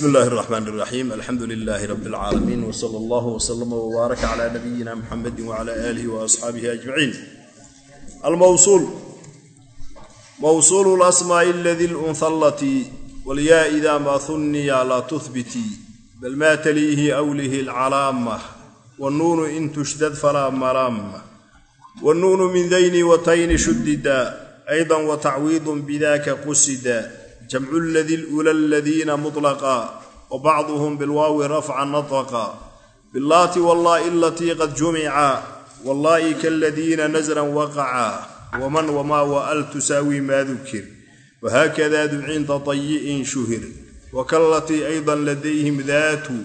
bsmi illaahi اraxmaan اraxiim alxamdu lilaahi rab اlcaalamiin wsala allah wslama wbaaraka cla nabiyina muxamedi wcla aalihi waasxaabihi ajmaciin almawsuul mawsuulu lasmaaءi aladi lunha allatii walyaa ida ma hunniya laa tuhbitii bal ma taliihi awlihi alcalaama wnuunu in tushdad falaa malaama wnuunu min dayni watayni shudida ayda watacwiidu bidaka qusida jamcu ladii lula ladiina mulaqa wa bacduhum bilwaawi rafcan natqa bilaati wallaahi alatii qad jumica wallaahi kaladiina nasran waqaca waman wamaa waal tusaawi maa dukir. Wahakadaadu cinda tayi'in shuhir. Wakalatii aydan ladayhim daatu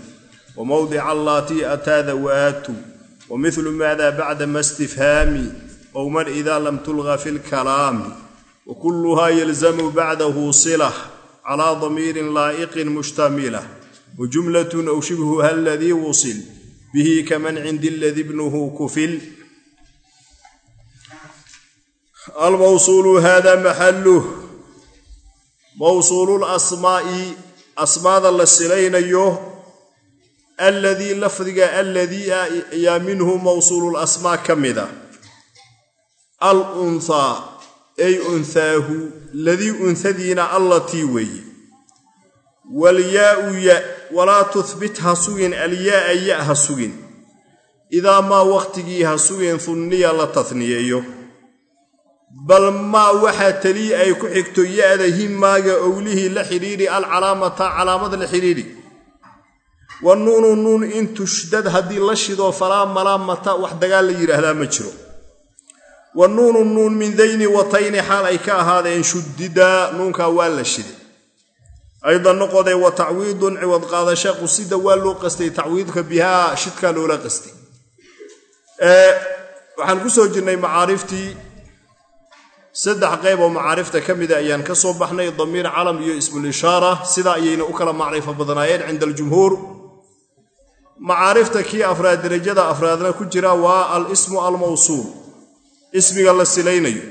wa mowdica allatii ataa dawaatu wa milu maadaa bacda ma istifhaami owman idaa lam tulqa fi lkalaami wkuluhaa yalzamu bacdahu silah calaa damiirin laa'iqin mushtamila wajumlatun aw shibhuha aladii wusil bihi kaman cindi ladi bnuhu kufil. Almawsuulu hada maxaluh mawsuulu lasmaa'i asmaada la silaynayo. Alladii lafdiga alladii ayaa minhu mawsuulu lasmaa ka mida al unhaa ay unhaahu ladii unhadiina allatii weeye walyaau ya walaa tuhbit ha sugin alyaaa ya ha sugin idaa maa wakhtigii ha sugin hunniya la tahniyeeyo bal maa waxaa talii ay ku xigto ya-da himaaga owlihii la xidhiidhi alcalaamata calaamada la xidhiidhi wa nuunu nuun in tushdad haddii la shido falaa malaamata wax dagaal la yidhaahdaa ma jiro wa nuunu nuun min dayni watayni xaal ay ka ahaadeen shuddidaa nuunkaa waa la shiday ayda noqoday wa tacwiidun ciwad qaadasha qusida waa loo qastay tacwiidka bihaa shidkaa loola qastay. Waxaan ku soo jirnay macaariftii saddex qayb oo macaarifta ka mida ayaan ka soo baxnay damiir calam iyo ismulishaara sidaa ayayna u kala macrifo badnaayeen cinda aljumhuur. Macaarifta kii afraad derajada afraadna ku jira waa alismu almawsuul ismiga la silaynayo.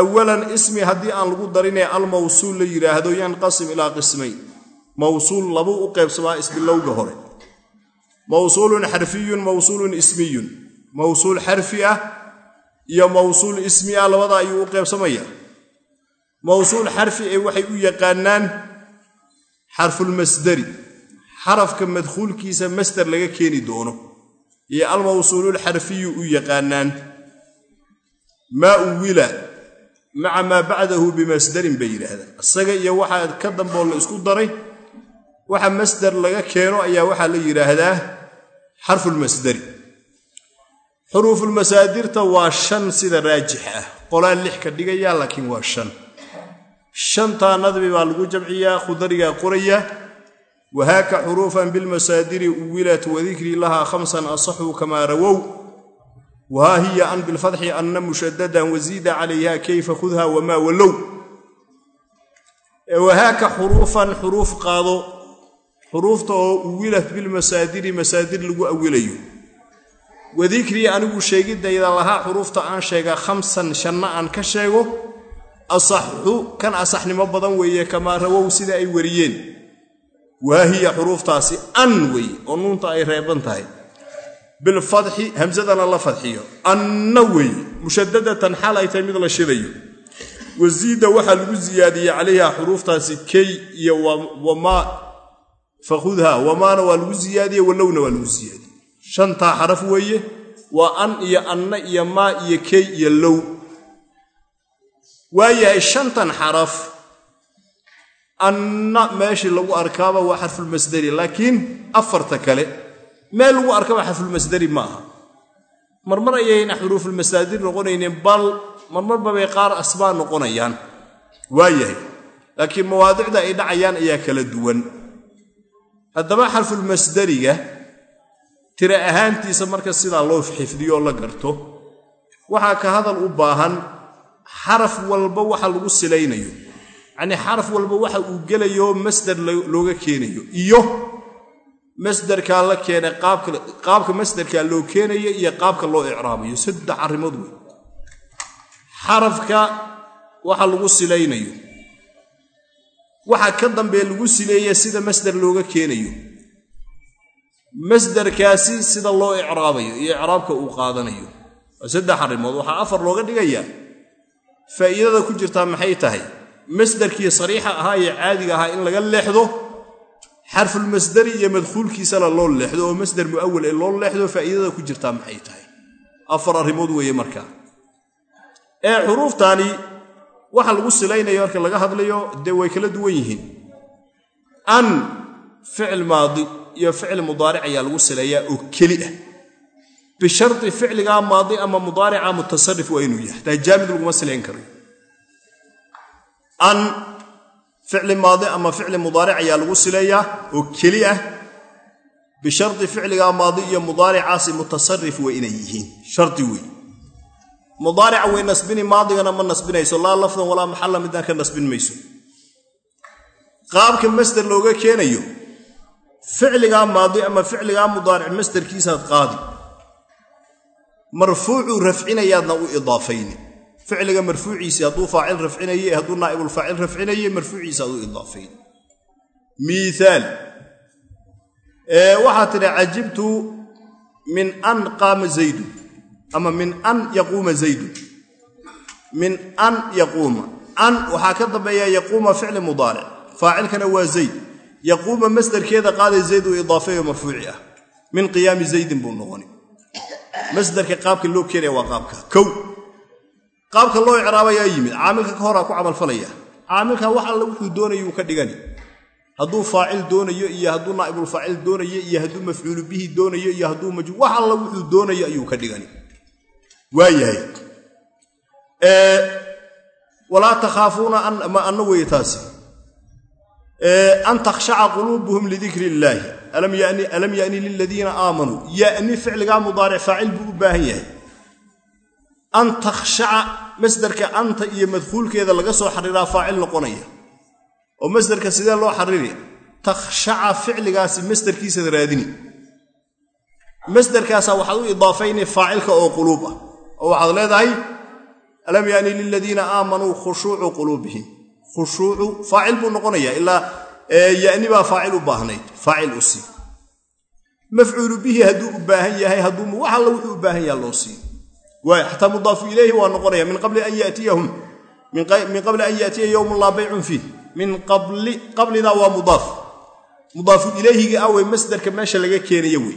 Awalan ismi haddii aan lagu darinee almawsuul la yidhaahdo yanqasim ilaa qismayn mawsuul labuu u qaybsamaa isbilowga hore. Mawsuulun xarfiyun mawsuulun ismiyun. Mawsuul xarfi ah iyo mawsuul ismi ah labada ayuu u qaybsamaya mawsuul xarfi ee waxay u yaqaanaan xarfulmasdari xarafka madkhuulkiisa masder laga keeni doono. Iyo almawsuululxarfiyu u yaqaanaan maa uwila maca maa bacdahu bimasdarin bay yidhaahdaan isaga iyo waxaa ka damboo la isku daray waxa masder laga keeno ayaa waxaa la yidhaahdaa xarfulmasdari xuruufulmasaadirta waa shan sida raajix ah. Qolaan lix ka dhigaya laakiin waa shan. Shantaa nadbi baa lagu jamciyaa khudarigaa qoraya wahaaka xuruufan bilmasaadiri uwilat wadikrii lahaa khamsan asaxuu kamaa rawow wahaa hiya an bilfatxi anna mushadadan wasiida calayha kayfa khudha wamaa wallow wahaaka xuruufan xuruuf qaado xuruufta oo uwilat bilmasaadiri masaadir lagu awilayo wadikrii anigu sheegidayda lahaa xuruufta aan sheegaa khamsan shanna aan ka sheego asaxu kan asaxnimo badan weeye kamaa rawow sida ay wariyeen waahiya xuruuftaasi an weeye oo nuunta ay reeban tahay bilfatxi hamsadana la fadxiyo anna weeye mushadadatan xaal ay tahay mid la shidayo wasiida waxaa lagu siyaadiyey calayha xuruuftaasi key iyo wamaa fakhudha wamaana waa lagu siyaadiye wallowna waa lagu siyaadiye shantaa xaraf weeye waa an iyo anna iyo maa iyo key iyo low waayahay shantan xaraf anna meeshii lagu arkaaba waa xarfulmasdari laakiin afarta kale meel lagu arkaba xarfulmasdari ma aha marmar ayayna xuruufulmasaadir noqonayneen bal marmarba bay qaar asbaa noqonayaan. Waayahay. Laakiin mawaadicda ay dhacayaan ayaa kala duwan. Haddaba xarfulmasdariga tira ahaantiisa marka sidaa loo xifdiyo la garto waxaa ka hadal u baahan xaraf walba waxa lagu silaynayo. Yacnii xaraf walba waxa uu gelayo masder looga keenayo. Iyo masderkaa la keenay qaabka masderkaa loo keenayo iyo qaabka loo icraabayo saddex arrimood wey xarafka waxa lagu silaynayo. Waxa ka dambee lagu sileeye sida masder looga keenayo. Masderkaasi sida loo icraabayo iyo icraabka uu qaadanayo. Waa saddex arrimood. Waxaa afar looga dhigayaa faa'iidada ku jirtaa maxay tahay? Masderkii sariixa ahaa ee caadiga ahaa in laga leexdo xarfulmasdari iyo madkhuulkiisana loo leexdo oo masder mu'awal ee loo leexdo faa'iidada ku jirtaa maxay tahay? Afar arrimood weeye markaa ee xuruuftaani waxa lagu silaynayo marka laga hadlayo dee way kala duwan yihiin. An ficil maadi iyo ficil mudaaric ayaa lagu sileeyaa oo keli ah. Bishardi ficligaa maadi ama mudaarica mutasarif waa inuu yahay. Taa jaamid laguma silayn karayo ficli maadi ama ficli mudaaric ayaa lagu sileeyaa oo keli ah. Bishardi ficligaa maadi iyo mudaaricaasi mutasarif waa inay yihiin. Shardi wey mudaarica way nasbini maadigana ma nasbinayso. Laa lafdan walaa maxalla midaan ka nasbin mayso. Qaabka masder looga keenayo ficligaa maadi ama ficligaa mudaaric masderkiisaad qaadi. Marfuucuu rafcinayaadna u idaafayni ficliga marfuuciisii hadduu faacil rafcinaye hadduu naa'ibulfaacil rafcinaye marfuuciisa aad u idaafayni miiaal waxaa tidhi cajibtu min an qaama zaydun ama min an yaquuma zaydun min an yaquuma. An waxaa ka dambeeya yaquuma ficli mudaaric. Faacilkana waa zayd. Yaquuma masderkeeda qaaday zayd uu idaafeeyo marfuuci ah. Min qiyaami zaydin buu noqoni. Masderka qaabka loo keenaya waa qaabka. Kow qaabka loo icraabayaa yimid caamilka ka horaa ku camalfalaya. Caamilka wax alla wuxuu doonayuu ka dhigani. Hadduu faacil doonayo iyo hadduu naa'ibulfaacil doonayo iyo hadduu mafcuulu bihi doonayo iyo hadduu wax alla wuxuu doonayo ayuu ka dhigani. Waayahay walaa takhaafuuna anna weeye taasi. An takhshaca quluubuhum lidikri illaahi alam yani liladiina aamanuu yani ficligaa mudaaric faacil buu u baahan yahay. An takhshaca masderka anta iyo madkuulkeeda laga soo xariiraa faacil noqonaya. oo masderka sidee loo xariri takhshaca ficligaasi masderkiisada raadini. masderkaasaa waxaad u idaafayni faacilka oo quluub ah. oo waxaad leedahay alam yani liladiina aamanuu khushuucu quluubihim. khushuucu faacil buu noqonayaa ilaa yani baa faacil u baahnayd faacil u mafcuulu bihi hadduu u baahan yahay hadduu wax alla wuxuu u baahan yaha loo sii xataa mudaafu ilayhi waa noqonaya min qabli an yatiyahum min qabli an yaatiya yowmun laa baycun fiih min qabli qablidaa waa mudaaf mudaafu ilayhiga ah wey masderka meesha laga keenayo wey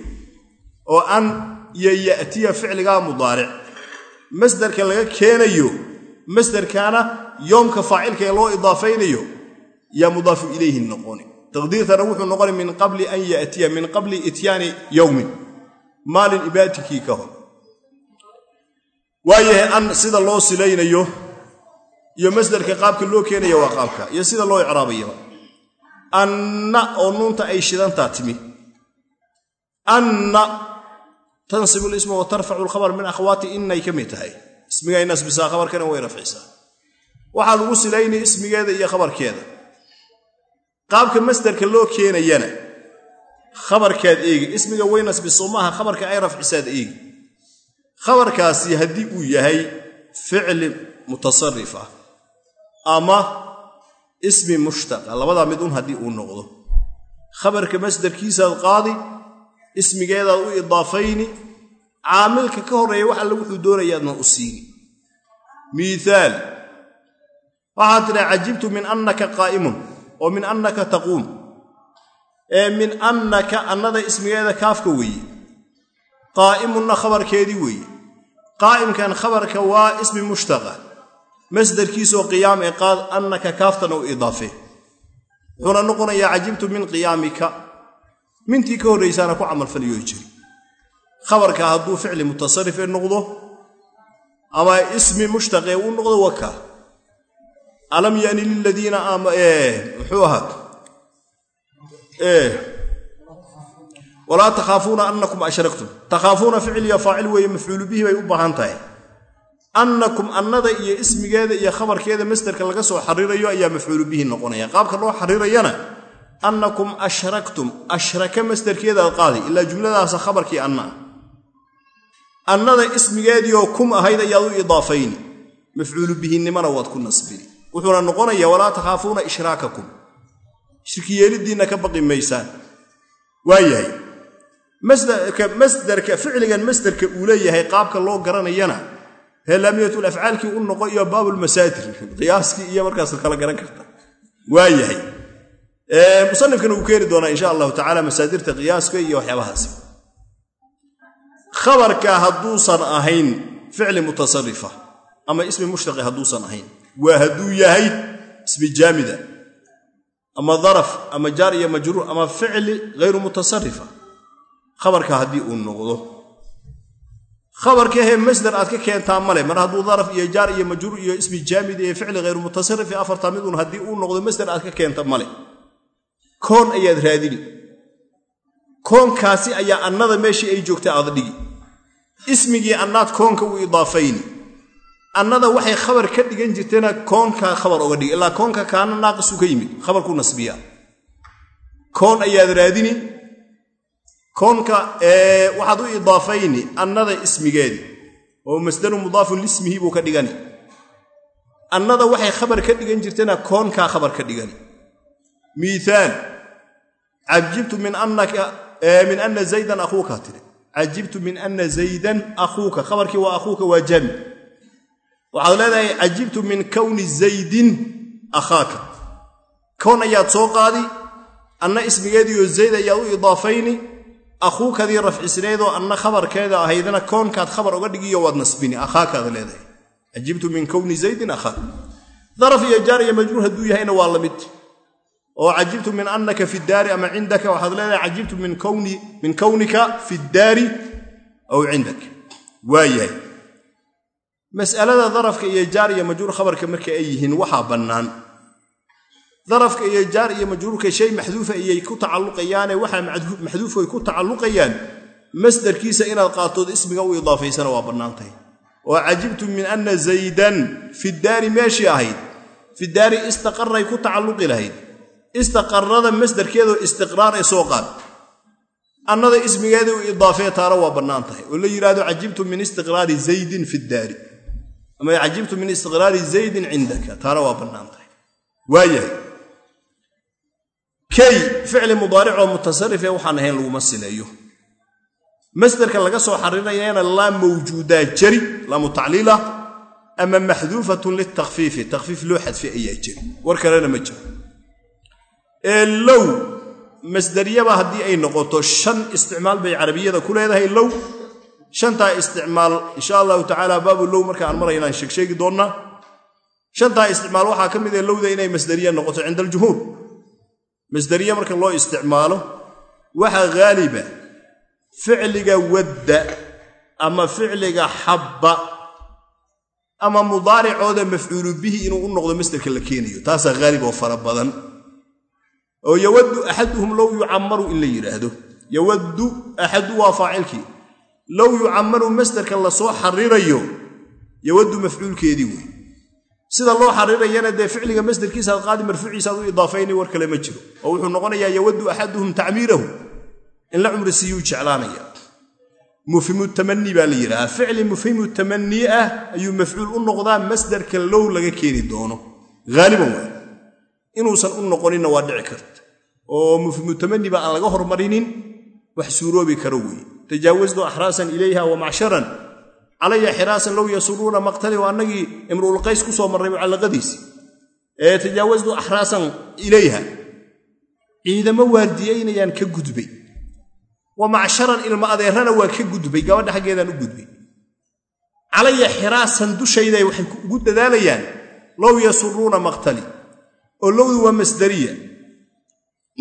oo an iyo yatiya ficligaa mudaaric. Masderka laga keenayo masderkaana yoomka faacilka ee loo idaafaynayo yaa mudaafu ilayhi noqoni. Taqdiirtana wuxuu noqona min qabli an yatiya min qabli ityaani yowmin maalin ibaatikii ka hor waayahay an sida loo silaynayo iyo masderka qaabka loo keenaya waa qaabka iyo sida loo icraabayaba anna oo nuunta ay shidantaa timi. Anna tansibu lisma wa tarfacu lkhabar min akhwaati innay ka mid tahay ismigay nasbisaa khabarkana way rafcisaa waxaa lagu silaynaya ismigeeda iyo khabarkeeda. Qaabka masderka loo keenayana khabarkaad eegi. Ismiga way nasbiso maaha khabarka ay rafcisaad eegi khabarkaasi haddii uu yahay ficli mutasarif ah ama ismi mushtaqa labadaa mid un haddii uu noqdo. Khabarka masderkiisaad qaadi ismigeedaad u idaafayni caamilka ka horreeya wax alle wuxuu doonayaadna u siini miiaal waxaad tidhaa cajibtu min annaka qaa'imun oo min annaka taquum. Ee min annaka annada ismigeeda kaafka weeye qaa'imunna khabarkeedii weeye qaa'imkan khabarka waa ismi mushtaqa masdarkiisoo qiyaam ee qaad annaka kaaftana u idaafe wuxuuna noqonayaa cajibtu min qiyaamika mintii ka horraysaana ku camalfaliyo jiri khabarka hadduu ficli mutasarif ee noqdo ama ismi mushtaqee uu noqdo waka alam yani liladiina muxuu ahaa walaa takhaafuuna annakum ashraktum takhaafuuna ficliya faacil weeye mafcuulu bihi bay u baahan tahay. Annakum annada iyo ismigeeda iyo khabarkeeda masderka laga soo xarirayo ayaa mafcuulu bihi noqonaya. Qaabka loo xarirayana annakum ashraktum ashraka masderkeedaad qaaday ilaa jumladaasa khabarkii anna. Ah annada ismigeediioo kum ahayd ayaad u idaafayni mafcuulu bihinimana waad ku nasbini wuxuuna noqonayaa walaa takhaafuuna ishraakakum shirki yeelidiinna ka baqi maysaan yahay masdarka ficligan masdarka uu leeyahay qaabka loo garanayana heelaamiyatul afcaalkii u noqo iyo baabulmasaadir qiyaaskii iyo markaas kala garan karta. Waa yahay. Musanifkana uu keeni doonaa insha allahu tacala masaadirta qiyaaska iyo waxyaabahaasi khabarka hadduusan ahayn ficli mutasarifa ama ismi mushtaqi hadduusan ahayn waa hadduu yahay ismi jaamida ama daraf ama jaar iyo majruur ama ficli hayru mutasarifa khabarka haddii uu noqdo. Khabarkahe masdar aad ka keentaa male mar hadduu daraf iyo jaar iyo majruur iyo ismi jaamid iyo ficli hayru mutasarif afarta midun haddii uu noqdo masdar aad ka keenta male koon ayaad raadini koonkaasi ayaa annada meeshii ay joogta aad dhigi. Ismigii annaad koonka u idaafayni. Annada waxay khabar ka dhigan jirteena koonkaa khabar oga dhigi. Ilaa koonka kaana naaqisu ka yimid khabarku nasbiya koon ayaad raadini koonka waxaad u idaafayni annada ismigeedii oo masdaru mudaafun lismihi buu ka dhigani. Annada waxay khabar ka dhigan jirteena koonkaa khabar ka dhigani. Miiaal cajibtu min ana zaydan akhuuka tiri cajibtu min ana zaydan akhuuka. Khabarkii waa akhuuka waa jaamid waxaad leedahay cajibtu min kowni zaydin akhaaka. Kown ayaad soo qaadi anna ismigeediioo zayd ayaad u idaafayni akhuukadii rafcisneedoo anna khabarkeeda ahaydna koonkaad khabar oga dhigiyo waad nasbini akhaakaad leedahay. Cajibtu min kowni zaydin akhaaka daraf iyo jaar iyo majruur hadduu yahayna waa la mid. Oo cajibtu min annaka fi daari ama cindaka waxaad leedahay cajibtu min kownika fi daari aw cindak. Waa yahay. Mas'alada darafka iyo jaar iyo majruur khabarka marka ay yihiin waxaa bannaan darafka iyo jaar iyo majruurka shay maxduufa iyay ku tacalluqayaane waxaa maxduufku ay ku tacalluqayaan. Masdarkiisa inaad qaatood ismiga u idaafaysana waa bannaantahay oo cajibtu min anna zaydan fi daari meeshii ahayd. Fi daari istaqaray ku tacalluqi lahayd. Istaqarada masdarkeedoo istiqraar ee soo qaad. Annada ismigeeda u idaafee taana waa bannaan tahay oo la yidhahdo cajibtu min istiqraari zaydin fi daari ama cajibtu min istiqraari zaydin cindaka taana waa bannaan tahay waayahay kay ficli mudaaricoo mutasarifee waxaan ahayn laguma sileeyo. Masdarka laga soo xaririnayana laa mawjuudaa jari laamu tacliila ama maxduufatun litakfiifi. Takfiif loo xadfay ayaa jiri. War kalena ma jiro. Ee low masdaryaba haddii ay noqoto shan isticmaal bay carabiyada ku leedahay low. Shantaa isticmaal insha allahu tacaala baabu low marka aan maraynaan sheegsheegi doonnaa shantaa isticmaal waxaa ka mid ah lowda inay masdariya noqoto cinda aljumhuur masdariye marka loo isticmaalo waxaa haaliba ficliga wadda ama ficliga xabba ama mudaaricooda mafcuulu bihi inuu u noqdo masderka la keenayo. Taasaa haalib oo fara badan. Oo yawaddu axaduhum low yucammaru in la yidhaahdo. Yawaddu axadu waa faacilkii low yucammaru masderka la soo xarirayo yawaddu mafcuulkeedii wey sida loo xarirayana dee ficliga masderkiisaad qaadi marfuuciisaad u idaafayni war kale ma jiro oo wuxuu noqonayaa yawaddu axaduhum tacmiirahu in la cumri siiyuu jeclaanaya. Mufhimu tamani baa la yidhahaa ficli mufhimu tamanii ah ayuu mafcuul u noqdaa masderka low laga keeni doono. Haaliban waa inuusan u noqoninna waa dhici karta. Oo mufhimu tamani ba aan laga hormarinin wax suuroobi karo weeye. Tajaawasdu axraasan ilayha wa macsharan calaya xiraasan low yasuruuna maqtali oo annagii imruulqays ku soo marray mucallaqadiisii ee tajaawasdu axraasan ilayha. Ciidamo waardiyaynayaan ka gudbay. Wa macsharan ilma adeerana waa ka gudbay gabadha xaggeedaan u gudbay. Calaya xiraasan dushayday waxay ugu dadaalayaan low yasuruuna maqtali. Oo lowdu waa masdariya.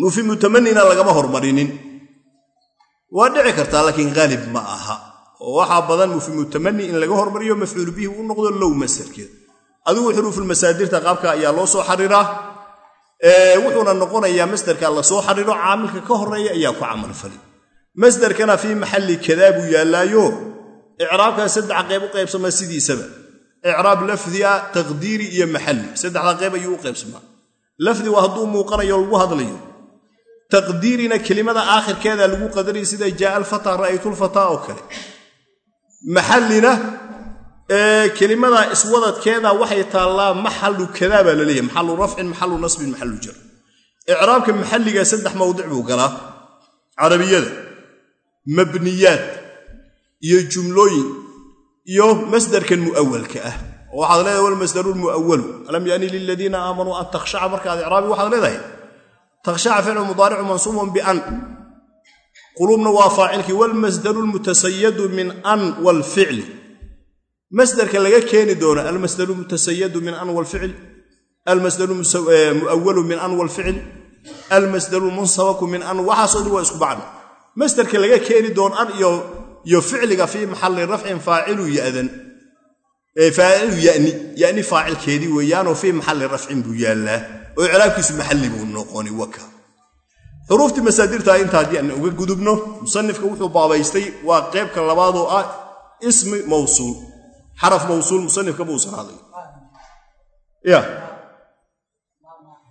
Mufhimu tamanina lagama hormarinin. Waa dhici kartaa laakiin haalib ma aha oo waxaa badan mufhimu tamani in laga hormariyo mafcuulu bihi uu noqdo low masarkeed adigu xuruufulmasaadirta qaabka ayaa loo soo xariraa wuxuuna noqonayaa masderka la soo xariro caamilka ka horreeya ayaa ku camalfali masderkana fii maxalli kadaa yaallaayo icraabkaa saddex qayb u qaybsamaa sidiisaba. Icraab lafdia taqdiiri iyo maxalli saddexdaa qayb ayuu u qaybsamaa. Lafdi waa hadduu muuqanayo lagu hadlayo. Taqdiirina kelimada aakhirkeeda lagu qadariya sida jaaa alfataa ra'aytulfataa oo kale maxallina kelimada iswadadkeeda waxay taallaa maxalu kadaa baa la leeyahay maxalu rafcin maxalu nasbin maxalu jar icraabka maxalliga saddex mawdic buu galaa. Carabiyada mabniyaad iyo jumlooyin iyo masdarkan mu'awalka ah. Oo waxaad leedahay walmasdaru lmu'awalu alam yaani liladiina aamanuu an takhshaca markaad icraabi waxaad leedahay takhshaca ficlu mudaaricu mansuubun bian quluubna waa faacilkii walmasdaru lmutasayadu min an walficli masdarka laga keeni doono almasdaru mutasayadu min an walficl almasdaru muawalu min an walficl almasdaru munsabaku min an waxaasoo dhan waa isku bacdi masdarka laga keeni doono an iyo ficliga fii maxalli rafcin faacilu faacilu yani yani faacilkeedii weeyaanoo fii maxalli rafcin buu yaallaa oo icraabkiisu maxalli buu noqoni xuruuftii masaadirta inta haddii aan uga gudubno musanifka wuxuu baabaystay waa qeybka labaadoo ah ismi mawsuul. Xaraf mawsuul musanifka buusan hadlay ya.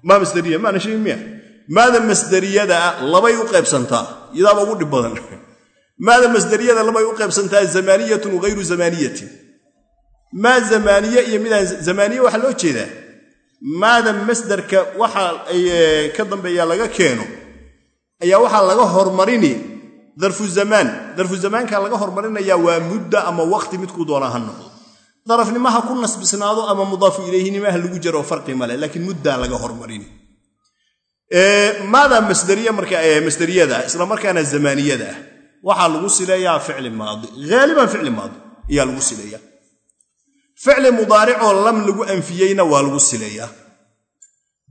Maa masderiya maana sheegin miya? Maada masderiyada labay u qaybsantaa? Iyadaaba ugu dhib badan. Maada masderiyada labay u qaybsantaa zamaaniyatun wagayru zamaaniyatin maa zamaaniye iyo midaan zamaaniye waxaa loo jeedaa? Maada masderka waxa ka dambeeya laga keeno ayaa waxaa laga hormarini. Darfu zamaan. Darfu zamaanka laga hormarinayaa waa mudda ama waqti midkuu doonaa ha noqdo. Darafnimaha ku nasbisnaado ama mudaafu ilayhinimaha lagu jaro farqi male laakiin muddaa laga hormarini. Maada masderiyada isla markaana zamaaniyada ah waxaa lagu sileeyaa ficli maadi. Haaliban ficli maadi ayaa lagu sileeyaa ficli mudaaricoo lam lagu anfiyeyna waa lagu sileeyaa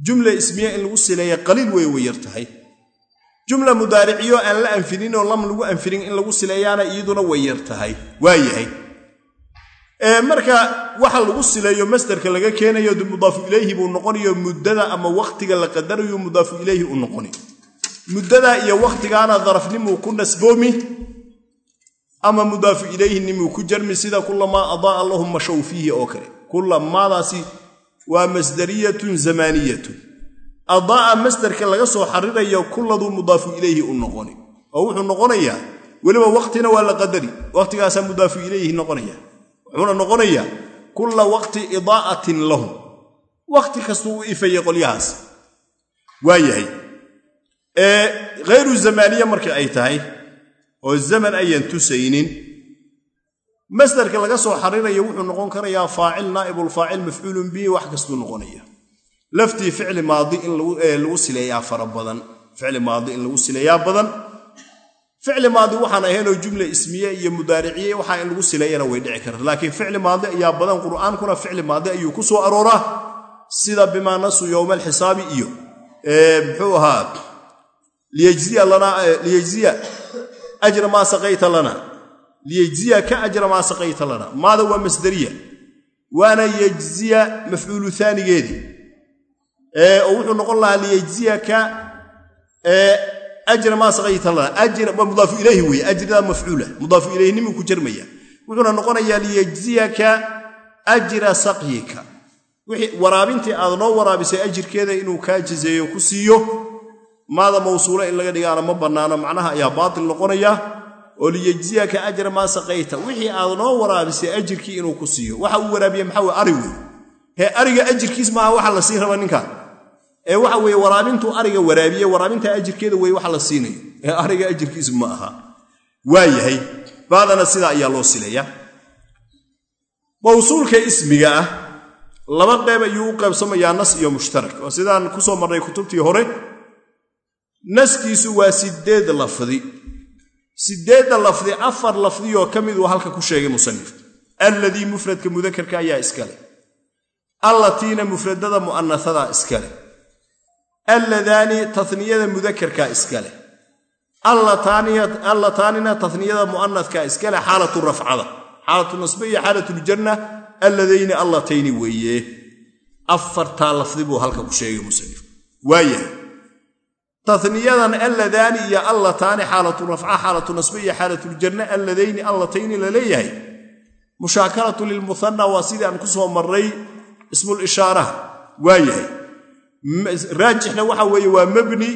jumla ismiye in lagu sileeya qaliil wey way yar tahay jumla mudaariciyo aan la anfininoo lam lagu anfinin in lagu sileeyaana iyaduna way yar tahay waa yahay. Marka waxa lagu sileeyo masderka laga keenayo mudaafu ilayhi buu noqonayo muddada ama wakhtiga la qadarayo mudaafu ilayhi u noqoni. Muddadaa iyo wakhtigaana darafnimuu ku nasboomi ama mudaafu ilayhi nimuu ku jarmi sida kulamaa adaaa lahum mashow fiihi oo kale. Kulamaadaasi waa masdariyatun zamaaniyatun adaa'a masderka laga soo xarirayo kulladuu mudaafu ilayhi u noqoni. Oo wuxuu noqonayaa weliba waqtina waa la qadari waqtigaasaa mudaafu ilayhi noqonaya. Wuxuuna noqonayaa kulla waqti idaa'atin lahum. Waqti kastuu u ifayay qolyahaas. Waa yahay. Hayru zamaaniya marka ay tahay oo zaman ayan tusaynin masderka laga soo xarirayo wuxuu noqon karayaa faacil naa'ibulfaacil mafcuulun bihi wax kastuu noqonaya laftii ficli maadi in lagu sileeyaa fara badan. Ficli maadi in lagu sileeyaa badan. Ficli maadi waxaan ahaynoo jumla ismiye iyo mudaariciye waxaa in lagu sileeyana way dhici karta. Laakiin ficli maadi ayaa badan qur'aankuna ficli maadi ayuu ku soo arooraa. Sida bimaa nasu yowma alxisaabi iyo muxuu ahaa liyejziya ajra maa saqayta lana. Liyejziya ka ajra maa saqayta lana. Maada waa masderiya waana yejziya mafcuulu aanigeedii oo wuxuu noqon lahaa liyejziyaka ajra maa saqayta lana mudaafu ilayhi weye ajrida mafcuula mudaafu ilayhinimuu ku jarmaya. Wuxuuna noqonayaa liyejziyaka ajra saqyika. Waraabintii aad noo waraabisay ajirkeeda inuu kaa jazeeyo ku siiyo maada mawsuula in laga dhigaana ma bannaano macnaha ayaa baatil noqonaya oo liyejziyaka ajra maa saqayta. Wixii aad noo waraabisay ajirkii inuu ku siiyo. Waxa uu waraabiye maxaa weye ari wey hee ariga ajirkiis maaha waxa la siin raba ninkaan ee waxa weye waraabintuu ariga waraabiye waraabinta ajirkeeda weye waxa la siinayo. Ee ariga ajirkiisu ma aha. Waa yahay baadana sidaa ayaa loo sileeya mawsuulka ismiga ah. Laba qeyb ayuu u qaybsamayaa nas iyo mushtarak. Oo sidaan ku soo marnay kutubtii hore. Naskiisu waa sideed lafdi. Sideedda lafdi afar lafdiyoo ka mid uu halka ku sheegay musanifka. Alladii mufradka mudakarka ayaa iskale allatiina mufradada mu'anahadaa iskale alladaani taniyada mudakarkaa iskale allataanina taniyada mu'anadkaa iskale xaalatu rafcada. Xaalatu nasbe iyo xaalatuljanna alladayni allatayni weeye. Afartaa lafdi buu halka ku sheegay musanifku waayahay. Taniyadan alladaani iyo allataani xaalatu rafca xaalatu nasbe iyo xaalatuljanna alladayni allatayni la leeyahay. Mushaakaratu lilmuhanna waa sidii aan ku soo marray ismul ishaaraha. Waa yahay raajixna waxa weeye waa mabni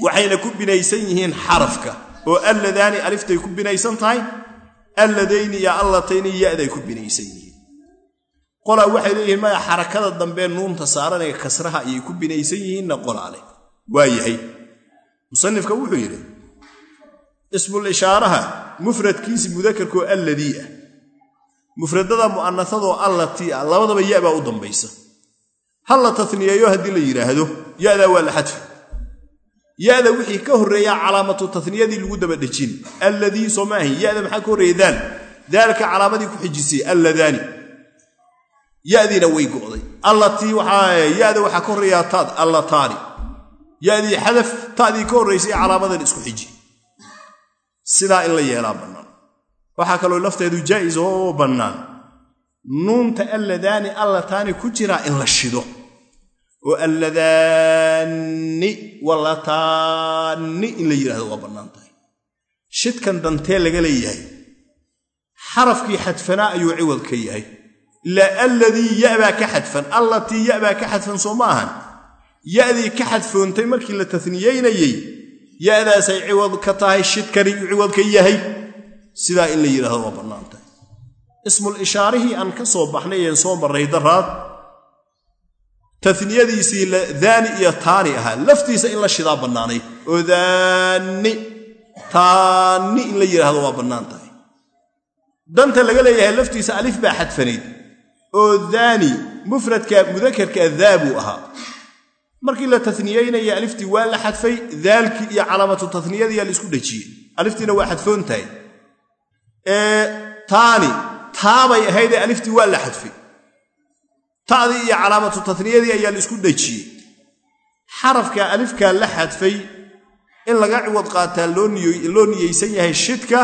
waxayna ku binaysan yihiin xarafka. Oo alladaani aliftay ku binaysan tahay alladayni iyo allatayni yaday ku binaysan yihiin. Qolaa waxay leeyihiin maya xarakada dambee nuunta saaranee kasraha ayay ku binaysan yihiinna qolaa leh. Waa yahay. Musanifka wuxuu yidhi ismul mufradkiisi mudakarkoo alladii ah. Mufradada mu'anasadoo allatii ah labadaba ya baa u dambaysa hal la taniyeeyo haddii la yidhaahdo yadaa waa la xadfi. Yada wixii ka horreeyaa calaamatu taniyadii lagu daba dhejin. Alladii soo ma ahin yada maxaa ka horreeya daal daalka calaamadii ku xijisay alladaani yadiina way go'day. Yada waxaa ka horreeyaa taad allataani. Yadii xadaf ta'dii ka horraysay calaamadan isku xiji. Sidaa in la yeelaa bannaan. Waxaa kaloo lafteedu jaa'is oo bannaan nuunta alladaani allataani ku jiraa in la shido. Oo alladaanni walataanni in la yidhahdo waa bannaan tahay. Shidkan dantee laga leeyahay. Xarafkii xadfanaa ayuu ciwad ka yahay. Ilaa alladii yabaa ka xadfan. Allatii yabaa ka xadfan soo ma ahan. Yadii ka xadfoontay markii la taniyeynayey yadaasay ciwad ka tahay shidkani ciwad ka yahay. Sidaa in la yidhahdo waa bannaan tahay ismul ishaarihii aan ka soo baxnay een soo marray daraad taniyadiisii daani iyo taani ahaa laftiisa in la shidaa bannaanay oo daanni taanni in la yidhaahdo waa bannaan tahay. Danta laga leeyahay laftiisa alif baa xadfanayd oo daani mufradka mudakarka daa buu ahaa. Markii la taniyeynaya aliftii waa la xadfay daalkii iyo calaamatu taniyadiiyaa la isku dhejiyey. Aliftiina waa xadfoon tahay. Taani taabay ahaydee aliftii waa la xadfay. Ta'dii iyo calaamatu taniyadii ayaa la isku dhejiyey xarafka alifkaa la xadfay in laga ciwad qaataa loo niyeysan yahay shidka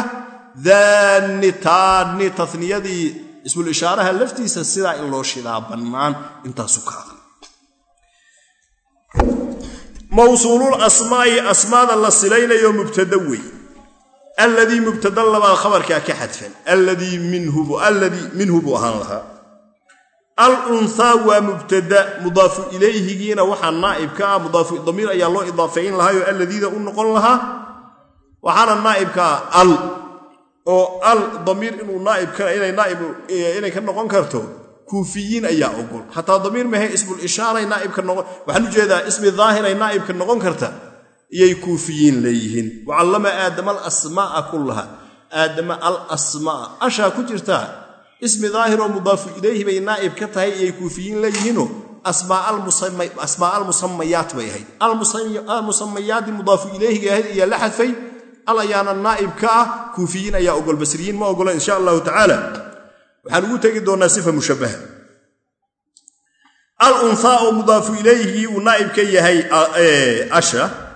daanni taanni taniyadii ismul ishaaraha laftiisa sidaa in loo shidaa bannaan intaasu ka asmaa'i asmaada la silaynayo mubtada wey alladii mubtada labaad khabarkaa ka xadfan alladii minhu buu ahaan lahaa. Al unhaa waa mubtada mudaafu ilayhigiina waxaa naa'ibka ah mudaafu damiir ayaa loo idaafeyn lahaayoo alladiida u noqon lahaa. Waxaana naa'ibka ah al oo al damiir naaibka inay ka noqon karto kuufiyiin ayaa ogol xataa damiir mahe ismul ishaaray naaibka noqon waxaan u jeedaa ismi daahiray naa'ibka noqon karta iyay kuufiyiin leeyihiin. Wacallama aadama alasmaa'a kullaha. Aadama al asmaa ashaa ku jirtaa ismi daahiroo mudaafu ilayhi bay naa'ib ka tahay iyay kuufiyiin leeyihiinoo asmaa almusamayaat bay ahayd. Almusamayaati mudaafu ilayhiga ahayd ayaa la xadfay. Al ayaana naa'ib ka ah kuufiyiin ayaa ogol basriyiin ma ogola insha allahu tacaala. Waxaan ugu tegi doonaa sifa mushabbaha. Al unhaa oo mudaafu ilayhigii uu naa'ib yahay asha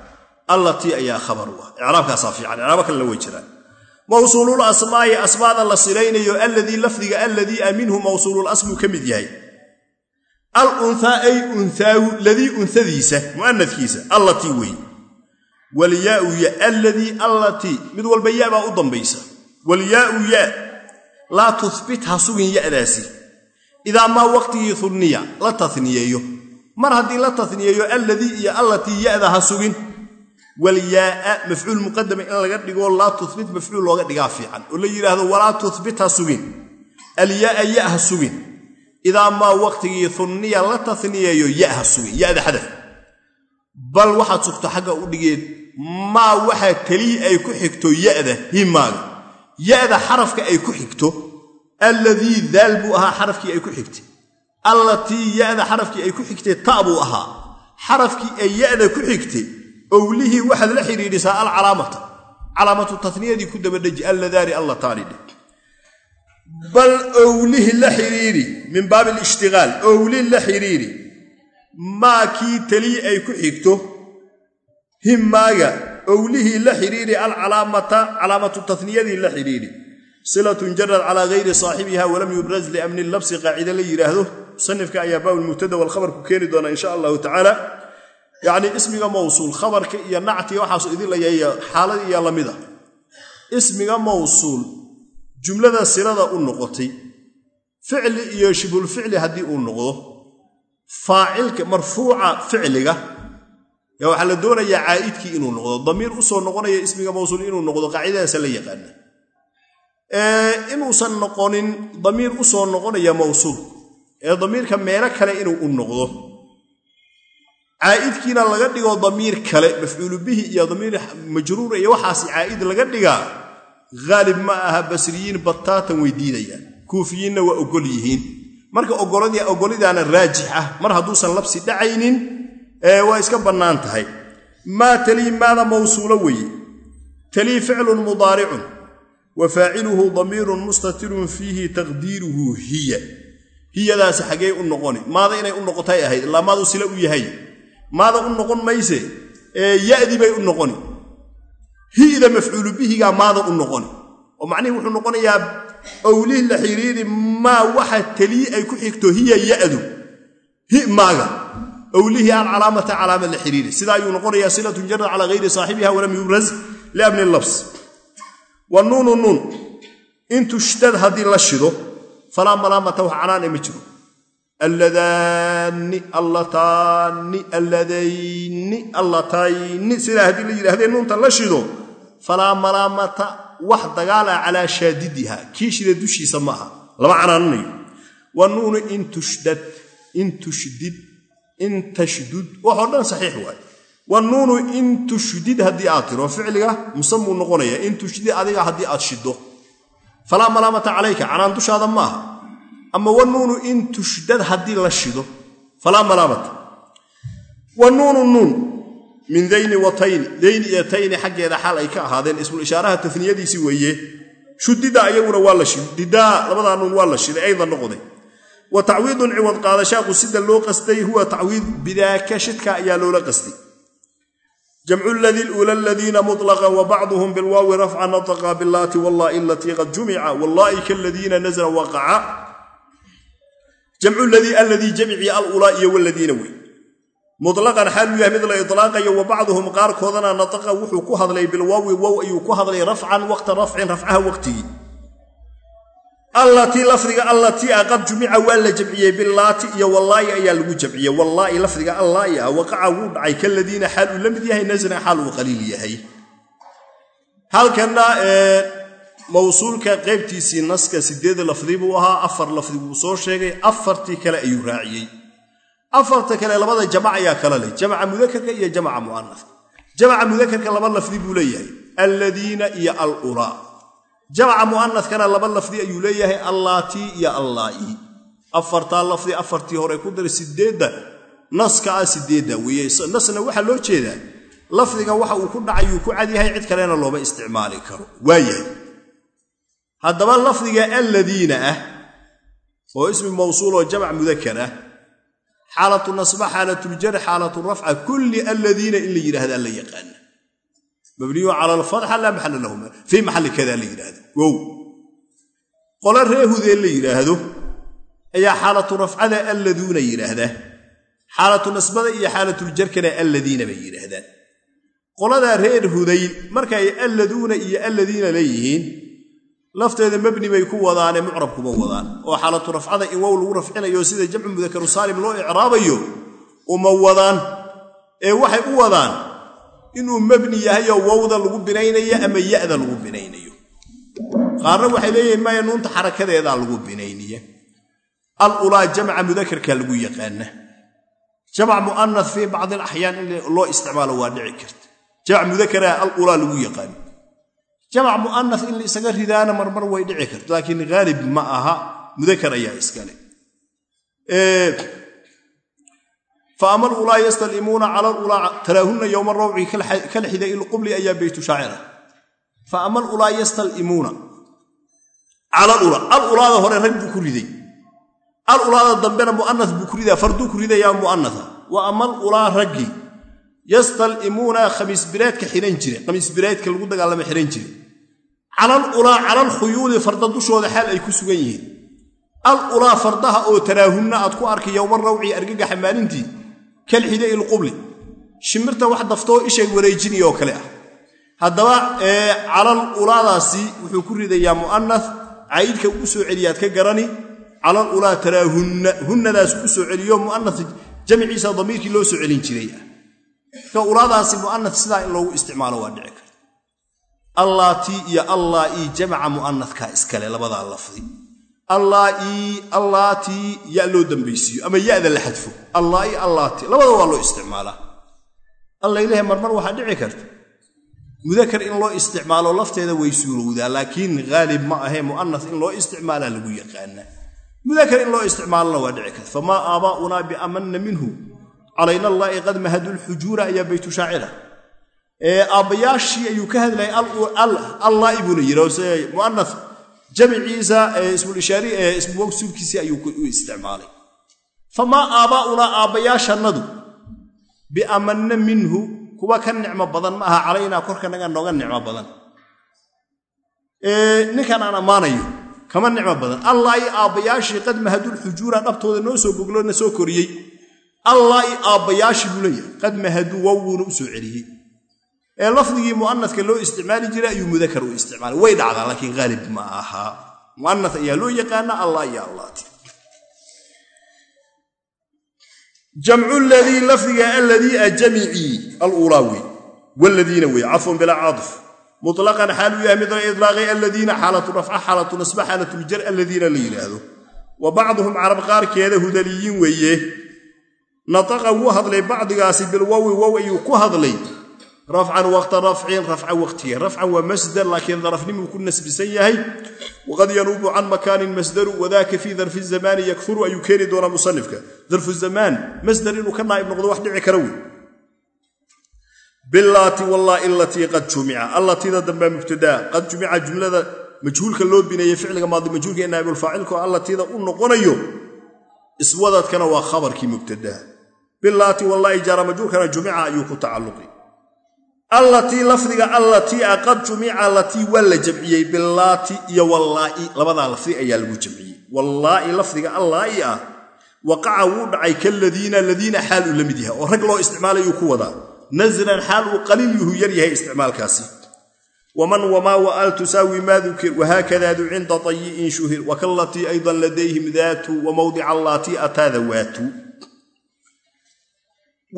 allatii ayaa khabar u ah. Icraabkaasaa fiican. Icraabo kalena way jiraan. Mawsuulul asmaa'i asmaada la silaynayo alladii lafdiga alladii a minhu mawsuulul asmuu ka mid yahay. Al unhaa ay unhaahu ladii unhadiisa mu'anadkiisa allatii wey. Walyaau ya alladii allatii mid walba ya baa u dambaysa. Walyaau ya laa tuhbit ha sugin ya'daasi. Idaa maa waqtigii hunniya la taniyeeyo mar haddii la taniyeeyo alladii iyo allatii ya'da ha sugin walyaaa mafcuul muqadama in laga dhigo laa tuhbit mafcuul looga dhigaa fiican. Oo la yidhaahdo walaa tuhbit ha sugin alyaaa ya ha sugin idaa maa waqtigii hunniya la taniyeeyo ya ha sugin yada xadaf bal waxaad sugto xagga u dhigeen maa waxaa kelii ay ku xigto ya'da himaaga ya'da xarafka ay ku xigto alladii daal buu ahaa xarafkii ay ku xigtay. Allatii ya'da xarafkii ay ku xigtay ta buu ahaa. Xarafkii ay ya'da ku xigtay owlihii waxaad la xidhiidhisaa alcalaamata. Calaamatu taniyadii ku dabadheji alladaani allataanidhe bal owlihi la xidhiidhi min baabi alishtigaal owli la xidhiidhi maa kii talii ay ku xigto himmaaga owlihii la xidhiidhi alcalaamata calaamatu taniyadii la xidhiidhi. Silatun jarad calaa gayri saaxibiha walam yubraz liamni labsi qaacide la yidhaahdo musanifka ayaa baabulmubtada walkhabar ku keeni doona insha allahu tacaala yacnii ismiga mawsuul khabarka iyo nactiga waxaasu idin layahay xaalad iyo lamida ismiga mawsuul jumlada sirada u noqotay ficli iyo shibulficli haddii uu noqdo faacilka marfuuca ficliga yaa waxaa la doonayaa caa'idkii inuu noqdo damiir u soo noqonaya ismiga mawsuul inuu noqdo qaacidadaasa la yaqaana. Inuusan noqonin damiir u soo noqonaya mawsuul ee damiirka meelo kale inuu u noqdo caa'idkiina laga dhigo damiir kale mafcuulu bihi iyo damiir majruura iyo waxaasi caa'id laga dhigaa haalib ma aha basriyiin bataatan way diidayaan kuufiyiinna waa ogol yihiin. Marka ogolidaana raajix ah mar hadduusan labsi dhacaynin waa iska bannaan tahay. Maa talii maada mawsuulo weeye. Talii ficlun mudaaricun wa faaciluhu damiirun mustatirun fiihi taqdiiruhu hiya. Hiyadaasi xaggee u noqoni maada inay u noqotay ahayd ilaa maadu sila u yahay maada u noqon mayse ya'di bay u noqoni. Hi'da mafcuulu bihigaa maada u noqoni. Oo macnihii wuxuu noqonayaa owlih la xiriiri maa waxa talii ay ku xigto hiya ya'du. Hi maaga. Owlihii alcalaamata calaamad la xiriiri. Sida ayuu noqonayaa silatun jarad calaa hayri saaxibiha walam yubraz liamni labs wa nuunu nuun. In tushtad haddii la shido falaa malaamata wax canaane ma jiro alladaanni allataanni alladayni allatayni sidaa haddii la yidhahdee nuunta la shido falaa malaamata wax dagaal ah calaa shaadidiha kii shida dushiisa ma aha. Lama canaananayo wa nuunu in tushdad in tushdid in tashdud. Waxoo dhan saxiix waaye wa nuunu in tushdid haddii aad tiro. Ficliga musamuu noqonaya in tushdid adiga haddii aad shiddo. Falaa malaamata calayka canaan dushaada ma aha ama wa nuunu in tushdad haddii la shido falaa malaamata wa nuunu nuun min dayni wa tayni dayni iyo tayni xaggeeda xaal ay ka ahaadeen ismul ishaaraha taniyadiisii weeye shudida ayaguna waa la shididaa labadaa nuun waa la shiday aydan noqday. Wa tacwiidun ciwad qaadashaaqu sida loo qastay huwa tacwiid bidaaka shidka ayaa loola qastay. Jamcu ladii ula aladiina muطlaqan wa bacduhum bilwaawi rafca nataqa bilaati wallaai alatii qad jumica wallaai kaladiina nazla waqaca jamcu ladii alladii jamcii alulaa iyo waladiina wey. Muطlaqan xaaluu yahay mid la iطlaaqayo wa bacduhum qaarkoodana nataqa wuxuu ku hadlay bilwaawi wow ayuu ku hadlay rafcan waqta rafcin rafcaha waqtigii. Allatii lafdiga allatii a qad jumica waa la jamciyey bilaati iyo wallaa'i ayaa lagu jamciyey. Wallaa'i lafdiga allaa'i ah waqaca wuu dhacay kaladiina xaal uu la mid yahay nasran xaal mawsuulka qaybtiisii naska sideed lafdi buu ahaa afar lafdi buu soo sheegay afartii kale ayuu raaciyey. Afarta kale labada jamac ayaa kala leh jamaca mudakarka iyo jamaca mu'anafka jamaca mudakarka laba lafdi buu leeyahay alladiina iyo alulaa jamaca mu'anafkana laba lafdi ayuu leeyahay allaatii iyo allaa'i. Afartaa lafdi afartii hore ku daray sideedda naska ah sideedda weeye. Nasna waxaa loo jeedaa lafdiga waxa uu ku dhacayuu ku cadyahay cid kalena looma isticmaali karo. Waayahay haddaba lafdiga alladiina ah oo ismi mawsuul oo jamac mudakar ah xaalatu nasba xaalatuljar xaalatu rafca kulli alladiina in la yidhaahdaa la yaqaana mabniyu cala alfatxa laa maxalla lahu fii maxalli kada la yidhaahdo. Wow. Qolo reehudee la yidhaahdo ayaa xaalatu rafcada alladuuna yidhaahdaa xaalatu nasbada iyo xaalatuljarkana alladiina bay yidhaahdaan. Qoladaa reer hudayl markay alladuuna iyo alladiina leeyihiin lafteeda mabni bay ku wadaane mucrab kuma wadaan. Oo xaalatu rafcada in wow lagu rafcinayo sida jamcu mudakaru saalim loo icraabayo uma wadaan. Ee waxay u wadaan inuu mabni yahayoo wowda lagu binaynayo ama ya'da lagu binaynayo. Qaarna waxay leeyihiin maya nuunta xarakadeedaa lagu binaynaya al ulaa jamca mudakarka lagu yaqaana jamc mu'anas fii bacdi alaxyaan in loo isticmaalo waa dhici karta. Jamc mudakaraa al ulaa lagu yaqaano jamac mu'anas in la isaga ridaana marmar way dhici karto laakiin haalib ma aha mudakar ayaa iskale. Faama alulaa yastalimuuna cala alulaa taraahunna yowma rawci kalxida ilqubli ayaa beytu shaacira. Faama alulaa yastalimuuna cala alulaa al ulaada hore rag buu ku riday. Al ulaada dambena mu'anas buu ku ridaa farduu ku ridayaa mu'anasa wa ama al ulaa raggii yastalimuuna khamiisbireedka xihan jire khamiisbireedka lagu dagaalama xihan jire calal ulaa calal khuyuuli farda dushooda xaal ay ku sugan yihiin. Al ulaa fardaha oo taraahunna aad ku arkay yowma rawci argagaxa maalintii kalxide ilqubli shimirta wax daftoo ishay wareejinaya oo kale ah. Haddaba calal ulaadaasi wuxuu ku ridayaa mu'anas caydka u soo celiyaad ka garani calal ulaa taraahunna hunnadaas u soo celiyo mu'anas jamciisa damiirkii loo soo celin jiray. Ulaadaasi mu'anas sidaa in loogu isticmaalo waa dhici allaatii iyo allaa'i jamaca mu'anaskaa iskale labadaa lafdi. Allaatii ya loo dambaysiiyo ama yada la xadfo. Allaai allaati labada waa loo isticmaalaa alla ilahay marmar waxaa dhici karta. Mudakar in loo isticmaalo lafteeda way suurowdaa laakiin haalib ma ahee mu'anas in loo isticmaalaa lagu yaqaanaa mudakar in loo isticmaalona waa dhici karta. Famaa aabaa'unaa biamanna minhu. Calayna allaahi qad mahadu lxujuura ayaa baytu shaacira aabbayaashii ayuu ka hadlayay mu'anas jamiciisa ismulishaari ee ismumawsuulkiisii ayuu u isticmaalay. Famaa aabaa'unaa aabbayaashannadu biamanna minhu kuwa ka nicmo badan ma aha calaynaa korkanaga nooga nicmo badan. Ninkan aan ammaanayo kama nicmo badan. Allaa'i aabbayaashii qad mahadul xujuura dhabtooda noo soo goglona soo koriyey. Allaa'i aabbayaashii buu leeyahay qad mahaduu wawuuna u celiyey ee lafdigii mu'anaska loo isticmaali jiray ayuu mudakar u isticmaalay. Way dhacdaa laakiin haalib ma aha. Mu'anas ayaa loo yaqaana allah iyo allaati jamcu ladii lafdiga alladii a jamicii aluulaa wey wladiina wey cafwan bilaa caadif mutlaqan xaaluu yahay mid la idlaaqay alladiina xaalatu rafca xaalatu nasba xaalatuljar alladiina la yidhaahdo wa bacduhum carab qaarkeeda hudaliyiin weeye. Nataqa wuu hadlay bacdigaasi bilwawi wow ayuu ku hadlay rafcan waqta rafcin rafca waqtiga rafcan waa masdar laakiin darafnimuu ku nasbisan yahay waqad yanuubu can makaanin masdaru wadaka fii darfi zamaani yakuru ayuu keeni doonaa musanifka darfu zamaan masdar inuu ka naa'ib noqdo wax dhici kara wey bilaati wallaahi latii qad jumica allatida dambea mubtadaa qad jumica jumlada majhuulka loo bineeyey ficliga maadi majhuulka ee naa'ibulfaacilka allatida u noqonayo iswadadkana waa khabarkii mubtadaa bilaati wallaahi jaara majhuulkana jumica ayuu ku tacalluqi allatii lafdiga allatii a qad jumica latii waa la jamciyey bilaati iyo wallaa'i labadaa lafdi ayaa lagu jamciyey. Wallaa'i lafdiga allaa'i ah waqaca wuu dhacay kaladiina ladiina xaal uu la mid yahay oo rag loo isticmaalayuu ku wadaa. Nasran xaal uu qaliil yuhu yar yahay isticmaalkaasi. Waman wamaa wa'al tusaawi maa dukir wahaakadaadu cinda tayi'in shuhir wakallatii aydan ladayhim daatu wa mawdica allaatii ataada waatu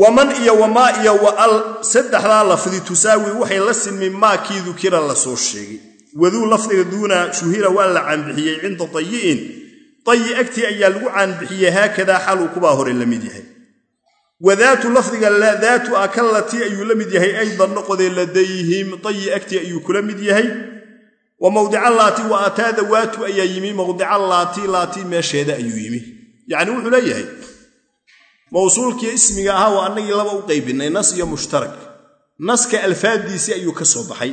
waman iyo wamaa iyo wa'al saddexdaa lafdi tusaawi waxay la sinmin maakii dukira la soo sheegay. Waduu lafdiga duuna shuhira waa la caanbixiyey cinda tayi'in tayi agtii ayaa lagu caanbixiyey haakadaa xaluu kubaa hore la mid yahay. Wadaatu lafdiga daatu a kallatii ayuu la mid yahay aydan noqodee ladayhim tayi agtii ayuu kula mid yahay. Wa mawdica laati wa ataada waatu ayaa yimi mawdica laatii laatii meesheeda ayuu yimi mawsuulkii ismiga ahaa waa annagii laba u qaybinnay nas iyo mushtarak. Naska alfaaddiisii ayuu ka soo baxay.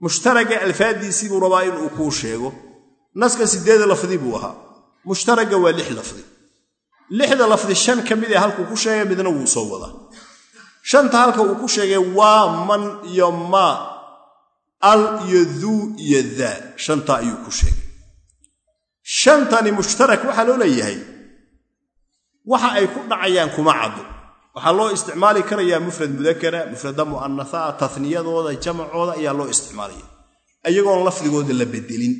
Mushtaraga alfaaddiisii buu rabaa inuu kuu sheego. Naska siddeed lafdi buu ahaa. Mushtaraga waa lix lafdi. Lixda lafdi shan ka mid ee halkuu ku sheegay midna wuu soo wadaa. Shanta halka uu ku sheegay waa man iyo maa al iyo duu iyo daa. Shantaa ayuu ku sheegay. Shantani mushtarak waxaa loo leeyahay waxa ay ku dhacayaan kuma caddo. Waxaa loo isticmaali karayaa mufrad mudakara mufrada mu'anasaa taniyadooda jamacooda ayaa loo isticmaalaya ayagoon lafdigooda la bedelin.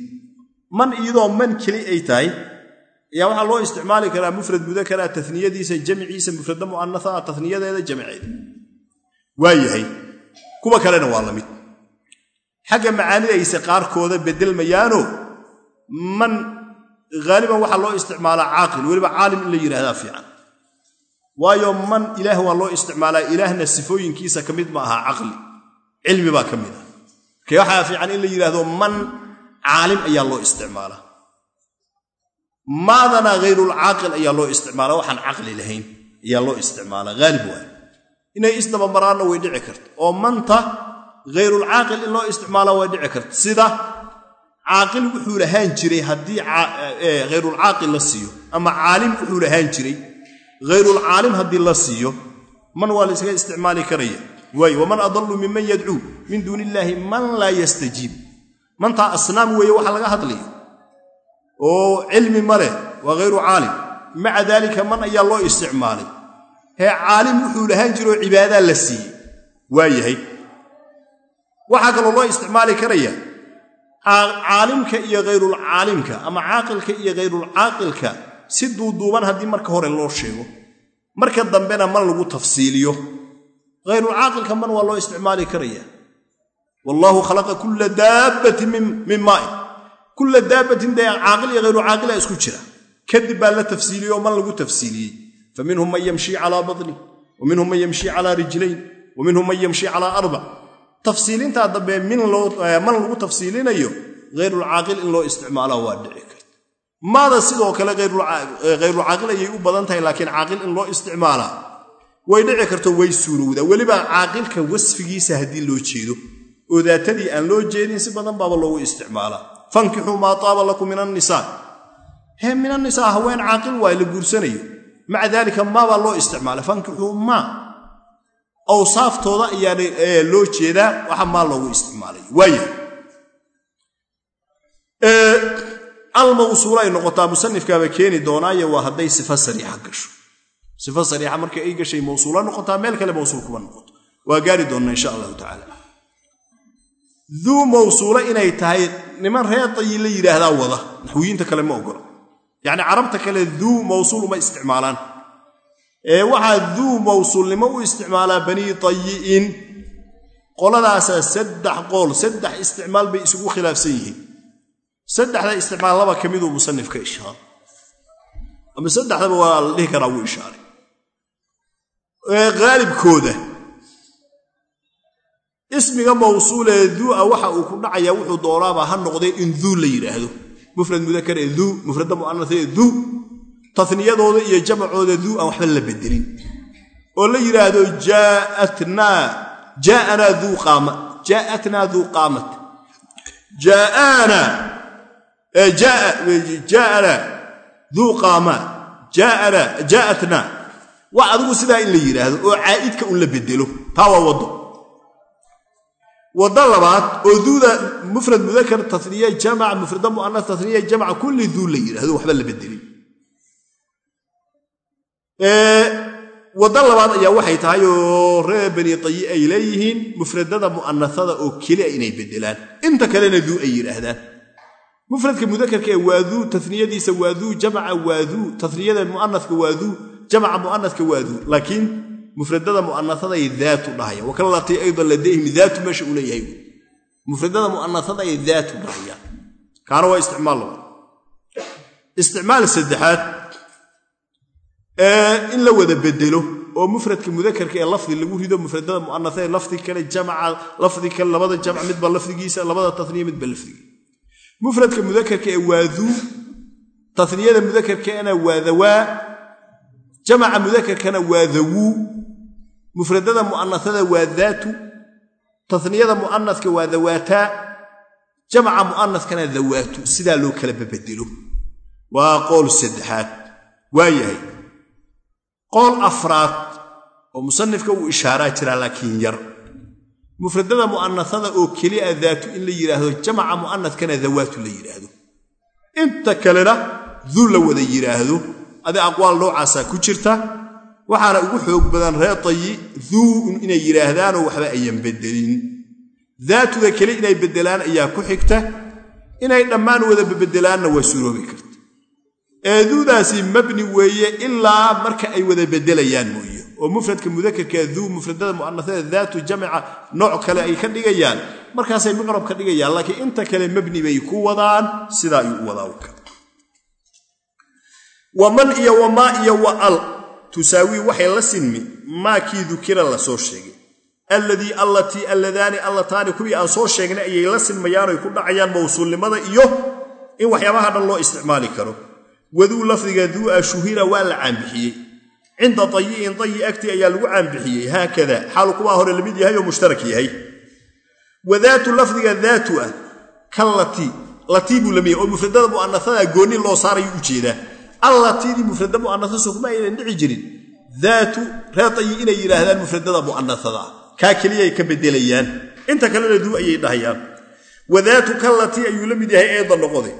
Man iyadoo man keli ay tahay ayaa waxaa loo isticmaali karaa mufrad mudakara taniyadiisa jamciisa mufrada mu'anasaa taniyadeeda jamceeda waayahay kuwa kalena waa la mid. Xagga macaanidaysa qaarkooda bedelmayaano man haaliban waxaa loo isticmaalaa caaqil. Weliba caalim in la yidhahdaa fiican. Waayo man ilaah waa loo isticmaalaa ilaahna sifooyinkiisa ka mid ma aha caqli cilmi baa ka mid ah. Marka waxaa fiican in la yidhaahdo man caalim ayaa loo isticmaalaa? Maadana hayrulcaaqil ayaa loo isticmaalaa. Waxaan caqli lahayn ayaa loo isticmaalaa. Haalib waay. Inay isdabamaraanna way dhici karta oo manta hayrulcaaqil in loo isticmaalaa way dhici karta sida caaqil wuxuu lahaan jiray haddii hayrulcaaqil la siiyo. Ama caalim wuxuu lahaan jiray. Hayrulcaalim haddii la siiyo man waa la ysaga isticmaali karaya. Waay waman adallu minman yadcuu min duuni illaahi man laa yastajiib. Mantaa asnaam weeye waxa laga hadlaya. Oo cilmi ma leh waa hayru caalim. Maca daalika man ayaa loo isticmaalay. Hee caalim wuxuu lahaan jiro oo cibaadaa la siiyey. Waa yahay. Waxaa kaloo loo isticmaali karaya caalimka iyo hayrulcaalimka ama caaqilka iyo hayrulcaaqilka si duuduuban haddii marka hore loo sheego. Marka dambena man lagu tafsiiliyo. Hayrulcaaqilka man waa loo isticmaali karaya wallaahu khalaqa kulla daabbatin min maa'in kulla daabatin dee caaqil iyo hayru caaqila isku jira. Kadib baa la tafsiiliyey oo man lagu tafsiiliyey. Fa minhum man yamshii calaa batni wa minhum man yamshii calaa rijlayn wa minhum man yamshii calaa arbac tafsiilintaa dambe man lagu tafsiilinayo hayrulcaaqil in loo isticmaala waa dhici karta. Maada sidoo kale hayrulcaaqil ayay u badan tahay laakiin caaqil in loo isticmaalaa way dhici karto way suurowdaa weliba caaqilka wasfigiisa haddii loo jeedo oo daatadii aan loo jeedin si badan baaba loogu isticmaalaa fankixuu maa taaba lakum min annisaa he min annisaa haween caaqil waay la guursanayo. Maca daalika maabaa loo isticmaala. Fankixuu maa awsaaftooda ayaa loo jeedaa waxa maa loogu isticmaalay. Waaya almawsuula ay noqotaa musanifkaaba keeni doonaayo waa hadday sifa sariixa gasho. Sifa sariixa marka ay gashay mawsuula noqotaa meel kale mawsuul kuma noqoto. Waa gaari doonna insha allahu tacaala. Duu mawsuula inay tahay niman reer dayi la yidhaahdaa wada naxwiyiinta kale ma ogola yacni carabta kale duu mawsuul uma isticmaalaan waxaa duu mawsuulnimo u isticmaalaa banii tayi'in qoladaasaa saddex qool saddex isticmaal bay isugu khilaafsan yihiin. Saddexda isticmaal laba ka miduu musanifka ishaaray ama saddexdaba waa la dhihi karaa wuu ishaaray. Haalibkooda ismiga mawsuulee duua waxa uu ku dhacayaa wuxuu doonaaba ha noqdee in duu la yidhaahdo. Mufrad mudakar ee duu mufradda mu'anas ee duu taniyadooda iyo jamacooda duu aan waxba la bedelin. Oo la yidhaahdo jaa'anaa duu qaamat jaa'atnaa wax adigu sidaa in la yidhaahdo oo caa'idka un la bedelo. Taa waa waddo. Waddo labaad oo duuda mufrad mudakar taniye jamac mufrada mu'anas taniye jamac kulli duu la yidhahdo waxba la bedelin waddo labaad ayaa waxay tahay oo reer bani tayi ay leeyihiin mufradada mu'anasada oo kelia inay bedelaan inta kalena duu ay yidhaahdaan mufradka mudakarka ee waaduu taniyadiisa waaduu jamaca waaduu taniyada mu'anaska waaduu jamaca mu'anaska waaduu. Laakiin mufradada mu'anasaday daatu dhahaya. Wakalatii aydan ladayhim daatu meesha uu leeyahay. Mufradada mu'anasada ay daatu dhahayaan kaana waa isticmaal labaad. Isticmaal saddexaad in la wada bedelo oo mufradka mudakarka ee lafdi lagu rido mufradada mu'anasa ee lafdi kale jamaca lafdi kale labada jamc midba lafdigiisa labada taniya midba lafdigiisa mufradka mudakarka ee waaduu taniyada mudakarkaana waadawaa jamaca mudakarkana waadawuu mufradada mu'anasada waa daatu taniyada mu'anaska waa dawaataa jamaca mu'anaskana dawaatu sidaa loo kala babedelo waa qool saddexaad. Waa yahay qool afraad oo musanifka uu ishaaraa jiraa laakiin yar. Mufradada mu'anasada oo keliya daatu in la yidhaahdo jamaca mu'anaskana dawaatu la yidhaahdo inta kalena duu la wada yidhaahdo adi aqwaal noocaasaa ku jirta. Waxaana ugu xoog badan reer tayi duu inay yidhaahdaanoo waxba ayan bedelin daatuda keli inay beddelaan ayaa ku xigta. Inay dhammaan wada bedelaanna waa suroobi karta duudaasi mabni weeye ilaa marka ay wada beddelayaan mooye. Oo mufradka mudakarka duu mufradada mu'anasada daatu jamaca nooc kale ay ka dhigayaan. Markaasay mucrab ka dhigayaan laakiin inta kale mabni bay ku wadaan sidaa ayuu u wadaa wa man iyo wamaa iyo wa al tusaawii waxay la sinmi maakii dukira la soo sheegay. Alladii allatii alladaani allataani kuwii aan soo sheegnay ayay la sinmayaanoy ku dhacayaan mawsuulnimada iyo in waxyaabaha dhan loo isticmaali karo waduu lafdiga duu'a shuhira waa la caanbixiyey. Cinda dayi'in dayi agtii ayaa lagu caanbixiyey. Haakada xaalu kuwaa hore la mid yahay oo mushtarak yahay. Wadaatu lafdiga daatu ah kallatii latii buu la mid oo mufradada mu'anasada goonni loo saarayu u jeedaa. Allatiidii mufrada mu'anasaso kuma aynan dhici jirin. Daatu reer dayi inay yidhaahdaan mufradada mu'anasada kaa keliyay ka bedelayaan. Inta kalena duu ayay dhahayaan. Wadaatu kallatii ayuu la mid yahay eedda noqode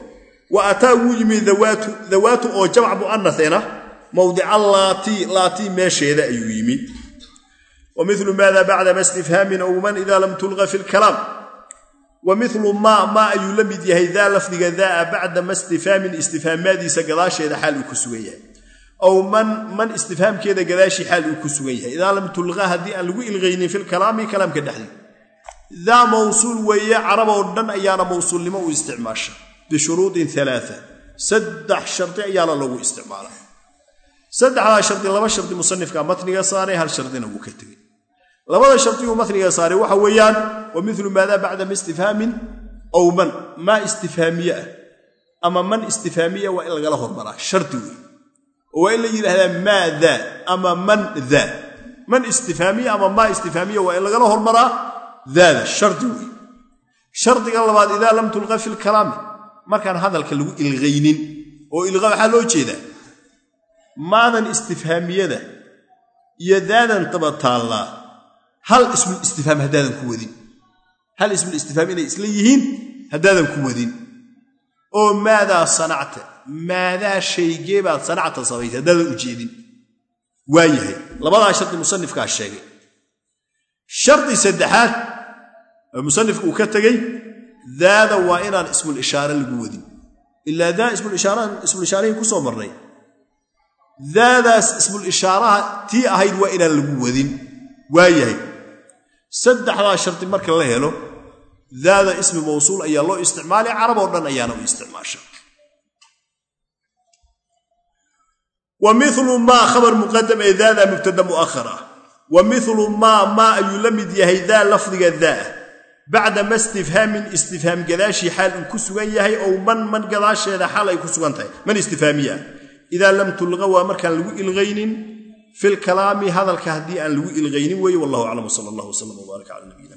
wa ataa wuu yimi dawaatu oo jamc mu'anasena mawdica laatii meesheeda ayuu yimi wa milu maada bacdama istifhaamin ow man ida lam tulqa fi lkalaam wa milu maa maa ayuu la mid yahay daa lafdiga daaa bacdama istifhaamin istifhaamaadiisa gadaasheeda xaal uu ku sugan yahay. Aw man man istifhaamkeeda gadaashii xaal uu ku sugan yahay. Idaa lam tulqa haddii aan lagu ilqaynin fi lkalaami kalaamka dhexdii daa mawsuul weeye carab oo dhan ayaana mawsuulnimo u isticmaasha bishuruudin alaaa saddex shardi ayaana lagu isticmaala saddexdaa shardi laba shardi musanifka matniga saaray hal shardina wuu ka tegey labada shardiguu matniga saaray waxa weeyaan wa milu maadaa bacda ma istifhaamin ow man maa istifhaamiye ah ama man istifhaamiya waa in lagala hormaraa shardi wey oo waa in la yidhaahdaa maa daa ama man daa man istifhaamiya ama maa istifhaamiya waa in lagala hormaraa daada shardi wey shardiga markaan hadalka lagu ilqaynin oo ilqa waxaa loo jeedaa maadan istifhaamiyada iyo daadan daba taallaa hal ismul istifhaam haddaadan ku wadin. Hal ismul istifhaam inay isla yihiin haddaadan ku wadin. Oo maadaa sanacta maadaa shaygee baad sanacta samaysay haddaadan ujeedin waa yahay. Labadaa shardi musanifkaa sheegay. Shardi saddexaad oo musanifku uu ka tegey daada waa inaan ismul ishaare lagu wadin. Ilaa daa ismul ishaarihii ku soo marnay. Daadaas ismul ishaaraha tii ahayd waa inaan lagu wadin. Waa yahay saddexdaa shardi marka la helo daada ismi mawsuul ayaa loo isticmaalay carab oo dhan ayaana u isticmaasha. Wa milu maa khabar muqadam ee daada mubtada mu'ahar ah wa milu maa maa ayuu la mid yahay daa lafdiga daa bacda ma istifhaamin istifhaam gadaashii xaal uu ku sugan yahay ow man man gadaasheeda xaal ay ku sugan tahay. Man istifhaamiya. Idaa lam tulqa waa markaan lagu ilqaynin fi lkalaami hadalka haddii aan lagu ilqaynin weeye wallahu aclam wsala allah wslam wbaarak cala nabiyina